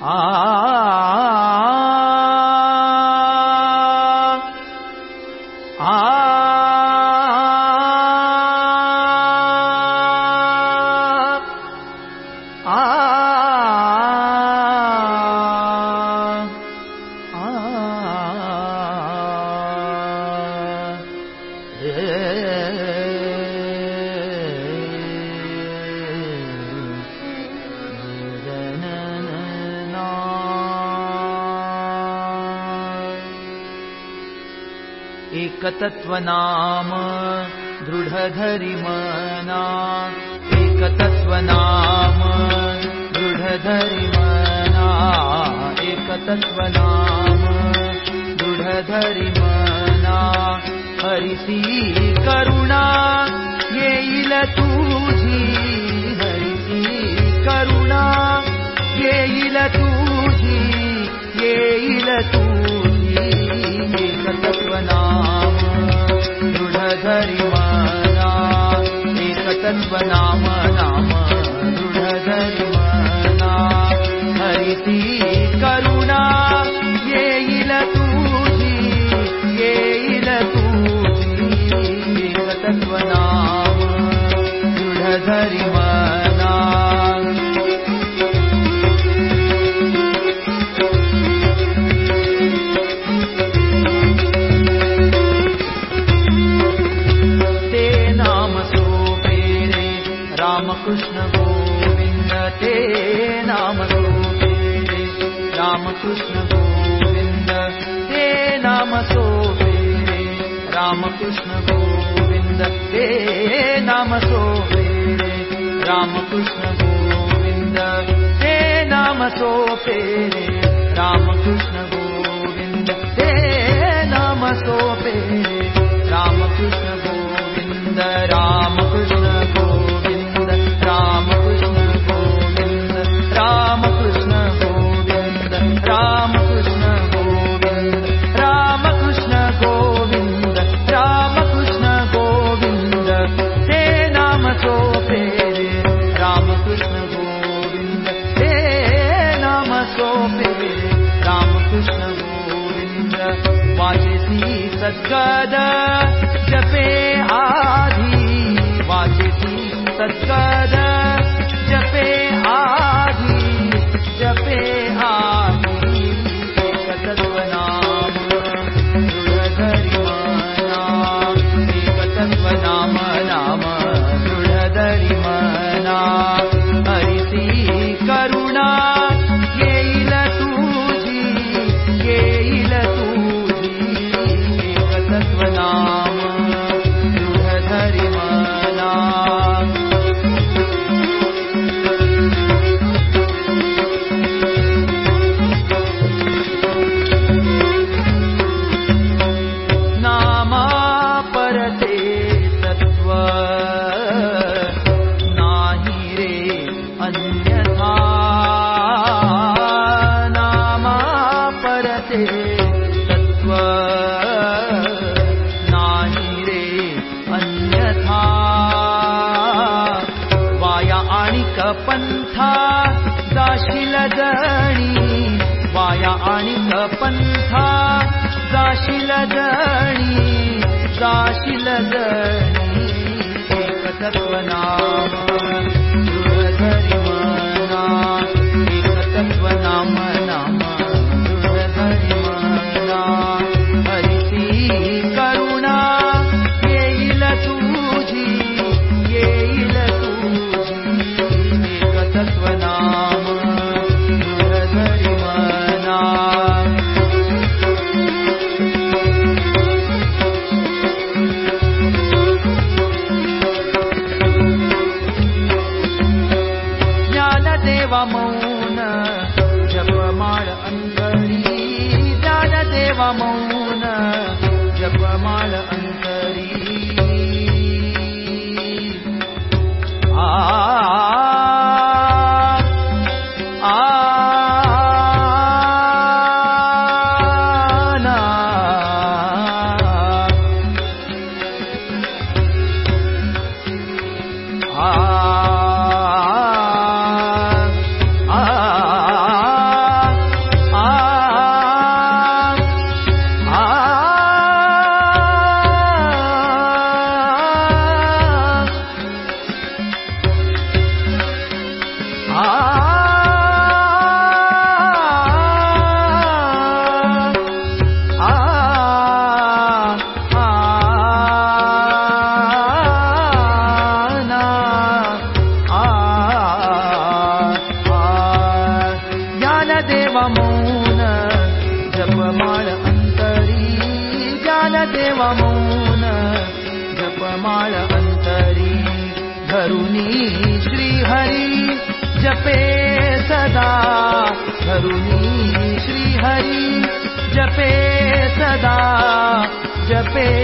Yeah. एकतत्त्वनाम दृढधरि मना एकतत्त्वनाम दृढधरि मना एकतत्त्वनाम दृढधरि मना हरिसी करुणा येईल तुझी एकतत्त्वनाम नाम दृढधरिमना हरिति करुणा येईल तुझी येईल तुझी एकतत्त्वनाम रामकृष्ण गोविन्द ते नाम सोपेरे रामकृष्ण गोविन्द ते नाम सोपेरे वाचसी सद्गद जपे आधी जणी वाया आणि कपंथा जाशील जणी जाशील जणी एकतत्त्वनाम جب مالا आ ज्ञानेव मोन जप मा अन्तरि ज्ञानदेव धरुणी श्रीहरी। जपे सदा। धरुनी श्रीहरि जपे सदा। जपे